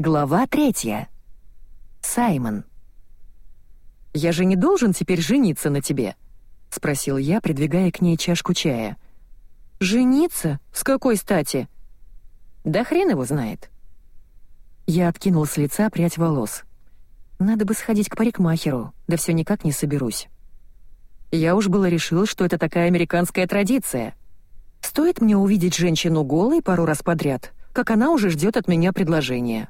Глава третья. Саймон. «Я же не должен теперь жениться на тебе?» — спросил я, придвигая к ней чашку чая. «Жениться? С какой стати?» «Да хрен его знает». Я откинул с лица прядь волос. «Надо бы сходить к парикмахеру, да все никак не соберусь». Я уж было решил, что это такая американская традиция. Стоит мне увидеть женщину голой пару раз подряд, как она уже ждет от меня предложения.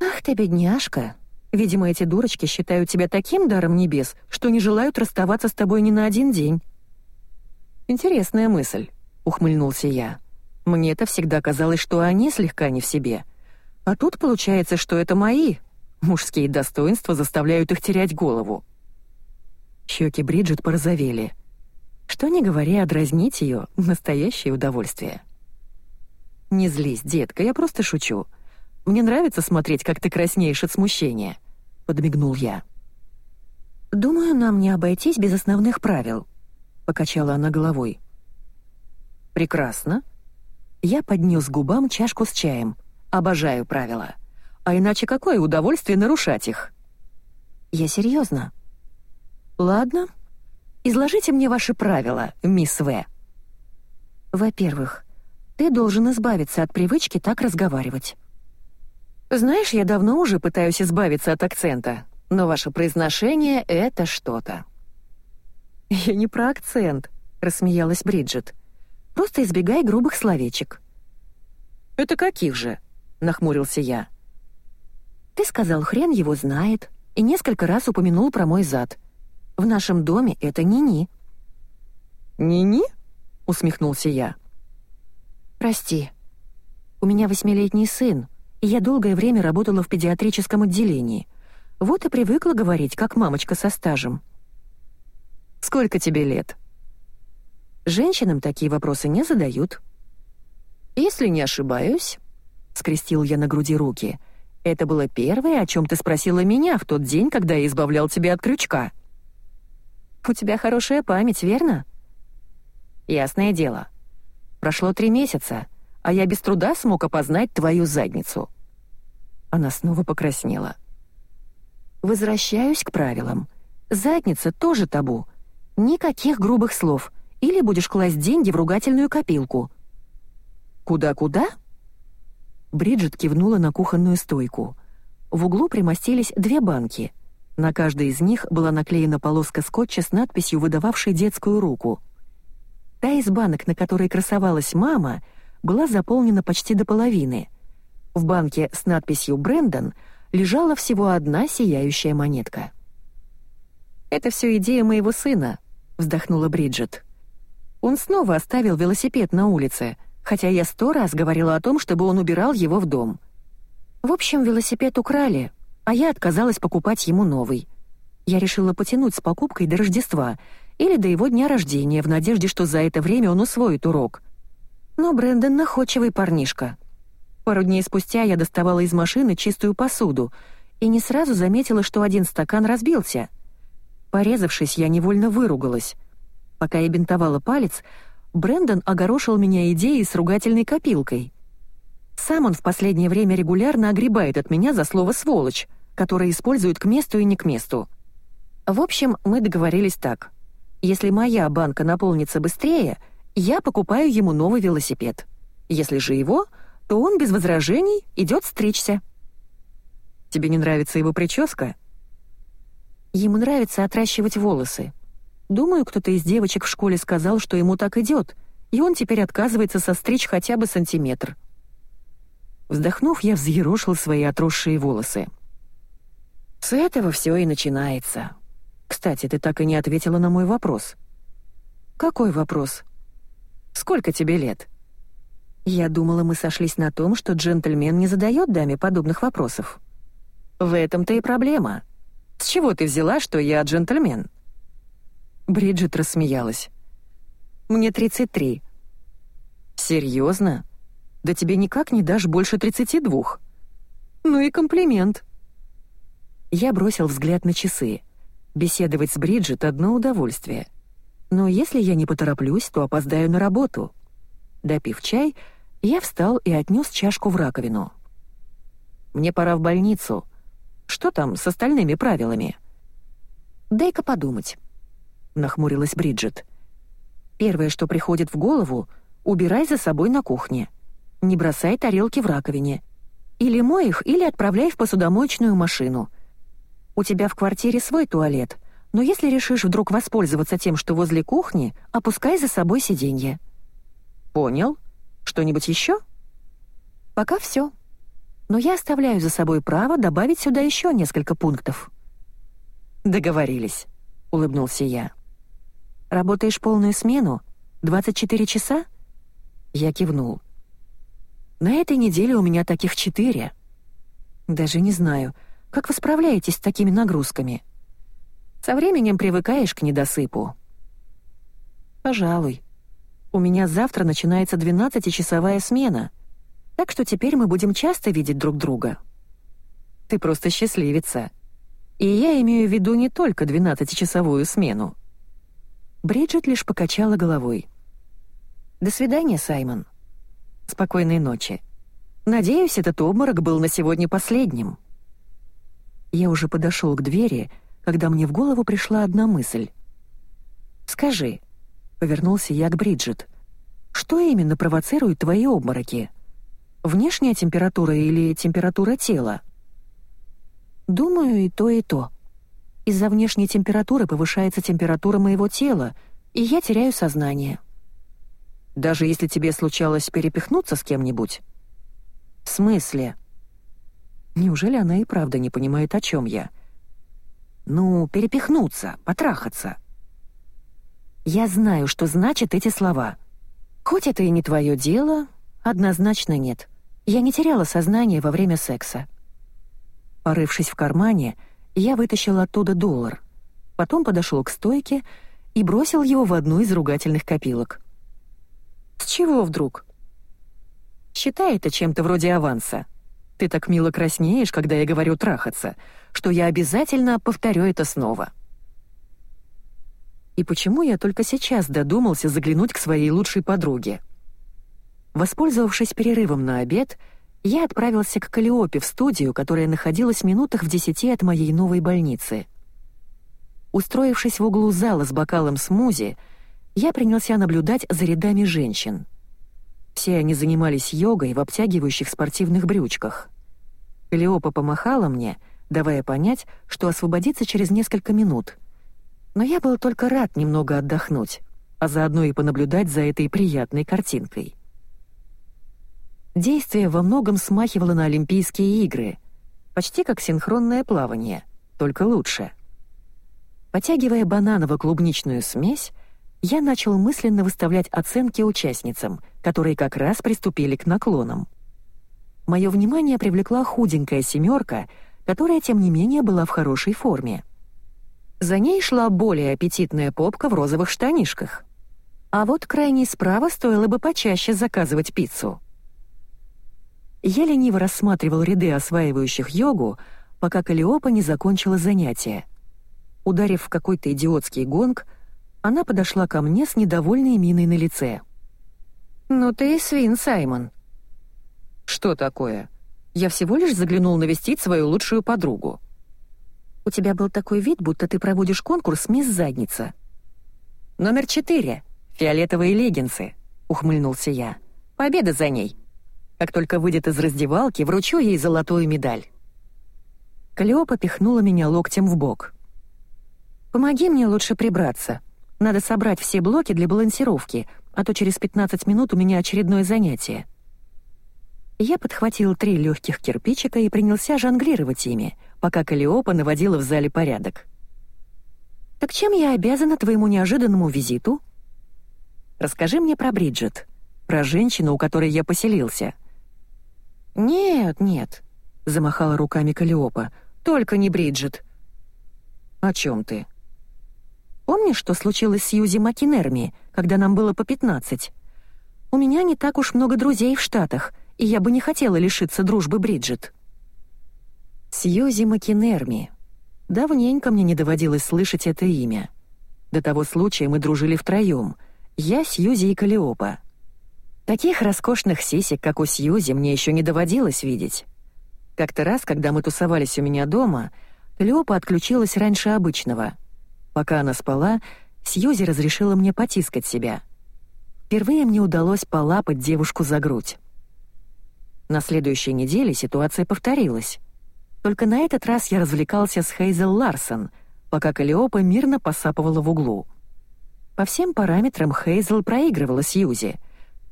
«Ах ты, бедняжка!» Видимо, эти дурочки считают тебя таким даром небес, что не желают расставаться с тобой ни на один день». «Интересная мысль», — ухмыльнулся я. «Мне-то всегда казалось, что они слегка не в себе. А тут получается, что это мои. Мужские достоинства заставляют их терять голову». Щеки Бриджит порозовели. Что не говори, а дразнить ее — настоящее удовольствие. «Не злись, детка, я просто шучу. Мне нравится смотреть, как ты краснеешь от смущения», — подмигнул я. «Думаю, нам не обойтись без основных правил», — покачала она головой. «Прекрасно». Я поднес к губам чашку с чаем. Обожаю правила. А иначе какое удовольствие нарушать их? Я серьезно. Ладно. Изложите мне ваши правила, мисс В. Во-первых, ты должен избавиться от привычки так разговаривать. Знаешь, я давно уже пытаюсь избавиться от акцента, но ваше произношение — это что-то». «Я не про акцент», — рассмеялась Бриджит. «Просто избегай грубых словечек». «Это каких же?» — нахмурился я. «Ты сказал, хрен его знает, и несколько раз упомянул про мой зад. В нашем доме это Нини». «Нини?» — усмехнулся я. «Прости. У меня восьмилетний сын, я долгое время работала в педиатрическом отделении. Вот и привыкла говорить, как мамочка со стажем. «Сколько тебе лет?» Женщинам такие вопросы не задают. «Если не ошибаюсь», — скрестил я на груди руки, — «это было первое, о чем ты спросила меня в тот день, когда я избавлял тебя от крючка». «У тебя хорошая память, верно?» «Ясное дело. Прошло три месяца, а я без труда смог опознать твою задницу». Она снова покраснела. «Возвращаюсь к правилам. Задница тоже табу. Никаких грубых слов, или будешь класть деньги в ругательную копилку». «Куда-куда?» Бриджит кивнула на кухонную стойку. В углу примостились две банки. На каждой из них была наклеена полоска скотча с надписью, выдававшей детскую руку. Та из банок, на которой красовалась мама — была заполнена почти до половины. В банке с надписью «Брэндон» лежала всего одна сияющая монетка. «Это все идея моего сына», — вздохнула Бриджит. «Он снова оставил велосипед на улице, хотя я сто раз говорила о том, чтобы он убирал его в дом. В общем, велосипед украли, а я отказалась покупать ему новый. Я решила потянуть с покупкой до Рождества или до его дня рождения в надежде, что за это время он усвоит урок. Но Брэндон находчивый парнишка. Пару дней спустя я доставала из машины чистую посуду и не сразу заметила, что один стакан разбился. Порезавшись, я невольно выругалась. Пока я бинтовала палец, Брэндон огорошил меня идеей с ругательной копилкой. Сам он в последнее время регулярно огребает от меня за слово «сволочь», которое использует к месту и не к месту. В общем, мы договорились так. Если моя банка наполнится быстрее — я покупаю ему новый велосипед. Если же его, то он без возражений идет стричься. Тебе не нравится его прическа? Ему нравится отращивать волосы. Думаю, кто-то из девочек в школе сказал, что ему так идет, и он теперь отказывается состричь хотя бы сантиметр. Вздохнув, я взъерошил свои отросшие волосы. С этого все и начинается. Кстати, ты так и не ответила на мой вопрос. Какой вопрос? Сколько тебе лет?» Я думала, мы сошлись на том, что джентльмен не задает даме подобных вопросов. «В этом-то и проблема. С чего ты взяла, что я джентльмен?» Бриджит рассмеялась. «Мне 33». «Серьезно? Да тебе никак не дашь больше 32». «Ну и комплимент». Я бросил взгляд на часы. Беседовать с Бриджит — одно удовольствие — но если я не потороплюсь, то опоздаю на работу. Допив чай, я встал и отнес чашку в раковину. Мне пора в больницу. Что там с остальными правилами?» «Дай-ка подумать», — нахмурилась Бриджит. «Первое, что приходит в голову, убирай за собой на кухне. Не бросай тарелки в раковине. Или мой их, или отправляй в посудомоечную машину. У тебя в квартире свой туалет, но если решишь вдруг воспользоваться тем, что возле кухни, опускай за собой сиденье». «Понял. Что-нибудь еще?» «Пока все. Но я оставляю за собой право добавить сюда еще несколько пунктов». «Договорились», — улыбнулся я. «Работаешь полную смену? 24 часа?» Я кивнул. «На этой неделе у меня таких четыре. Даже не знаю, как вы справляетесь с такими нагрузками? Со временем привыкаешь к недосыпу». «Пожалуй. У меня завтра начинается 12-часовая смена, так что теперь мы будем часто видеть друг друга». «Ты просто счастливица», и я имею в виду не только 12-часовую смену. Бриджит лишь покачала головой. «До свидания, Саймон. Спокойной ночи. Надеюсь, этот обморок был на сегодня последним». Я уже подошел к двери, когда мне в голову пришла одна мысль. «Скажи», — повернулся я к Бриджит, «что именно провоцирует твои обмороки? Внешняя температура или температура тела?» Думаю, и то, и то. Из-за внешней температуры повышается температура моего тела, и я теряю сознание. Даже если тебе случалось перепихнуться с кем-нибудь? В смысле? Неужели она и правда не понимает, о чем я? Ну, перепихнуться, потрахаться. Я знаю, что значат эти слова. Хоть это и не твое дело, однозначно нет. Я не теряла сознание во время секса. Порывшись в кармане, я вытащил оттуда доллар. Потом подошел к стойке и бросил его в одну из ругательных копилок. «С чего вдруг?» «Считай это чем-то вроде аванса. Ты так мило краснеешь, когда я говорю «трахаться», что я обязательно повторю это снова». И почему я только сейчас додумался заглянуть к своей лучшей подруге? Воспользовавшись перерывом на обед, я отправился к Калиопе в студию, которая находилась в минутах в десяти от моей новой больницы. Устроившись в углу зала с бокалом смузи, я принялся наблюдать за рядами женщин. Все они занимались йогой в обтягивающих спортивных брючках. Калиопа помахала мне, давая понять, что освободится через несколько минут. Но я был только рад немного отдохнуть, а заодно и понаблюдать за этой приятной картинкой. Действие во многом смахивало на Олимпийские игры, почти как синхронное плавание, только лучше. Потягивая бананово-клубничную смесь, я начал мысленно выставлять оценки участницам, которые как раз приступили к наклонам. Мое внимание привлекла худенькая семерка, которая, тем не менее, была в хорошей форме. За ней шла более аппетитная попка в розовых штанишках. А вот крайней справа стоило бы почаще заказывать пиццу. Я лениво рассматривал ряды осваивающих йогу, пока Калиопа не закончила занятие. Ударив в какой-то идиотский гонг, она подошла ко мне с недовольной миной на лице. «Ну ты и свин, Саймон». «Что такое? Я всего лишь заглянул навестить свою лучшую подругу». «У тебя был такой вид, будто ты проводишь конкурс «Мисс Задница». «Номер четыре. Фиолетовые леггинсы», — ухмыльнулся я. «Победа за ней». Как только выйдет из раздевалки, вручу ей золотую медаль». Клеопа пихнула меня локтем в бок. «Помоги мне лучше прибраться. Надо собрать все блоки для балансировки, а то через 15 минут у меня очередное занятие». Я подхватил три легких кирпичика и принялся жонглировать ими, пока Калиопа наводила в зале порядок. «Так чем я обязана твоему неожиданному визиту?» «Расскажи мне про Бриджит, про женщину, у которой я поселился. «Нет, нет», — замахала руками Калиопа, — «только не Бриджит». «О чем ты?» «Помнишь, что случилось с Юзи Макинерми, когда нам было по пятнадцать? У меня не так уж много друзей в Штатах, и я бы не хотела лишиться дружбы Бриджит». Сьюзи Макинерми. Давненько мне не доводилось слышать это имя. До того случая мы дружили втроем. Я, Сьюзи и Калиопа. Таких роскошных сисек, как у Сьюзи, мне еще не доводилось видеть. Как-то раз, когда мы тусовались у меня дома, Клеопа отключилась раньше обычного. Пока она спала, Сьюзи разрешила мне потискать себя. Впервые мне удалось полапать девушку за грудь. На следующей неделе ситуация повторилась. Только на этот раз я развлекался с Хейзел Ларсон, пока Калиопа мирно посапывала в углу. По всем параметрам Хейзел проигрывала Сьюзи,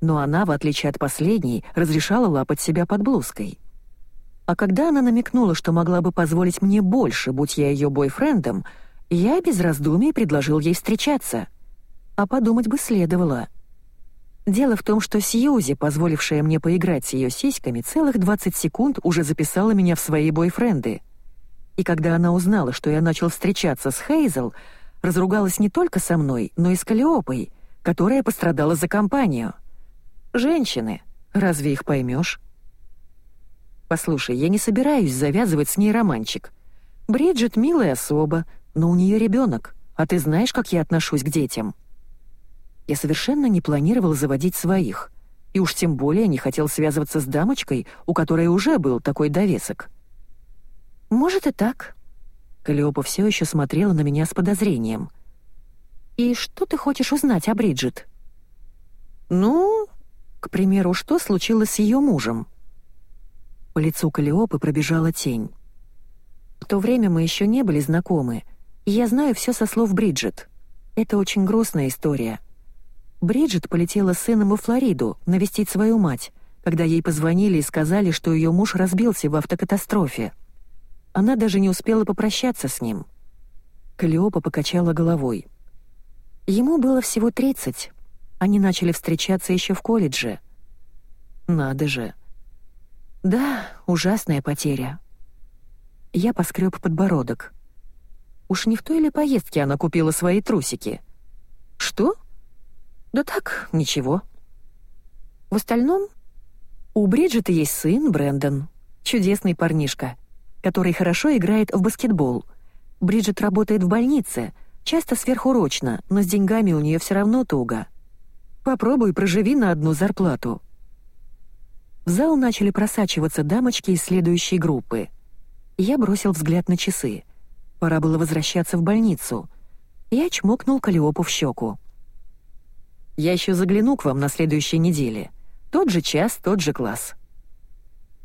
но она, в отличие от последней, разрешала лапать себя под блузкой. А когда она намекнула, что могла бы позволить мне больше, будь я ее бойфрендом, я без раздумий предложил ей встречаться. А подумать бы следовало. Дело в том, что Сьюзи, позволившая мне поиграть с ее сиськами, целых 20 секунд уже записала меня в свои бойфренды. И когда она узнала, что я начал встречаться с Хейзел, разругалась не только со мной, но и с Калиопой, которая пострадала за компанию. Женщины, разве их поймешь? Послушай, я не собираюсь завязывать с ней романчик. Бриджит милая особа, но у нее ребенок, а ты знаешь, как я отношусь к детям. Я совершенно не планировал заводить своих, и уж тем более не хотел связываться с дамочкой, у которой уже был такой довесок. Может и так. Калиопа все еще смотрела на меня с подозрением. И что ты хочешь узнать о Бриджит? Ну, к примеру, что случилось с ее мужем? По лицу Калиопы пробежала тень. В то время мы еще не были знакомы, я знаю все со слов Бриджит. Это очень грустная история. Бриджит полетела с сыном во Флориду навестить свою мать, когда ей позвонили и сказали, что ее муж разбился в автокатастрофе. Она даже не успела попрощаться с ним. Калиопа покачала головой. Ему было всего 30. Они начали встречаться еще в колледже. Надо же. Да, ужасная потеря. Я поскреб подбородок. Уж не в той ли поездке она купила свои трусики? Что? Да так, ничего. В остальном, у Бриджита есть сын Брэндон, чудесный парнишка, который хорошо играет в баскетбол. Бриджит работает в больнице, часто сверхурочно, но с деньгами у нее все равно туго. Попробуй проживи на одну зарплату. В зал начали просачиваться дамочки из следующей группы. Я бросил взгляд на часы. Пора было возвращаться в больницу. Я чмокнул Калиопу в щеку. «Я еще загляну к вам на следующей неделе. Тот же час, тот же класс».